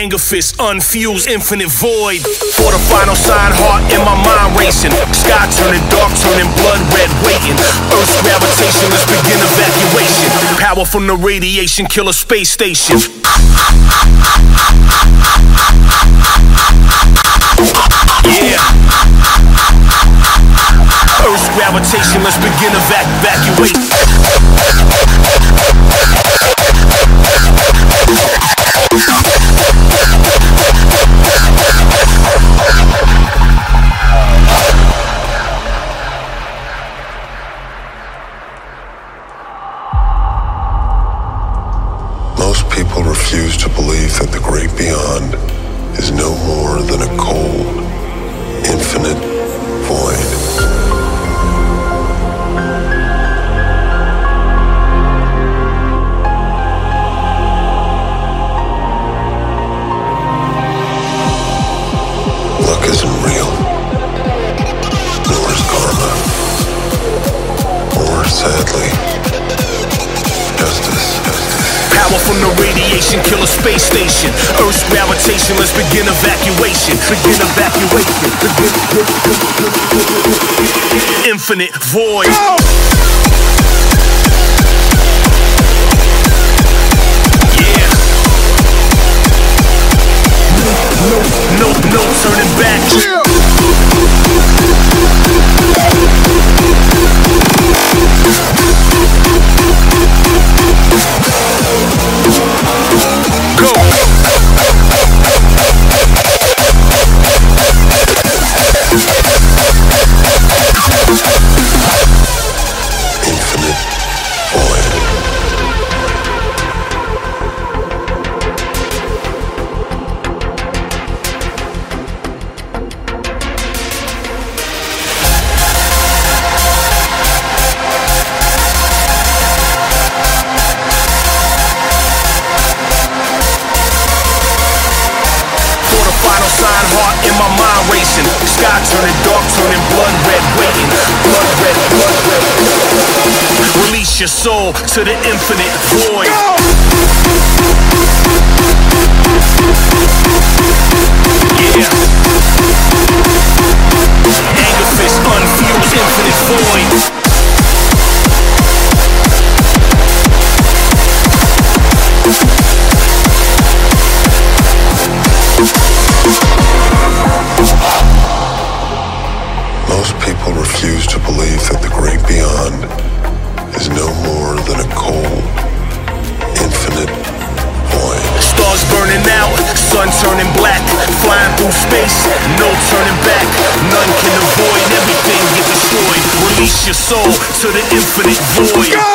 Angerfist, unfused, infinite void. For the final sign, heart in my mind racing. Sky turning dark, turning blood red, waiting. Earth's gravitation, let's begin evacuation. Power from the radiation, kill a space station. Yeah. Earth's gravitation, let's begin evac evacuate. People refuse to believe that the great beyond is no more than a cold, infinite void. Luck isn't real, nor is karma, or sadly, from the radiation, kill a space station. Earth's gravitation, let's begin evacuation. Begin evacuation. Infinite void. Yeah. My mind racing. Sky turning dark, turning blood red, waiting. Blood red, blood red. Release your soul to the infinite void. Yeah. Space, no turning back. None can avoid, everything get destroyed. Release your soul to the infinite void.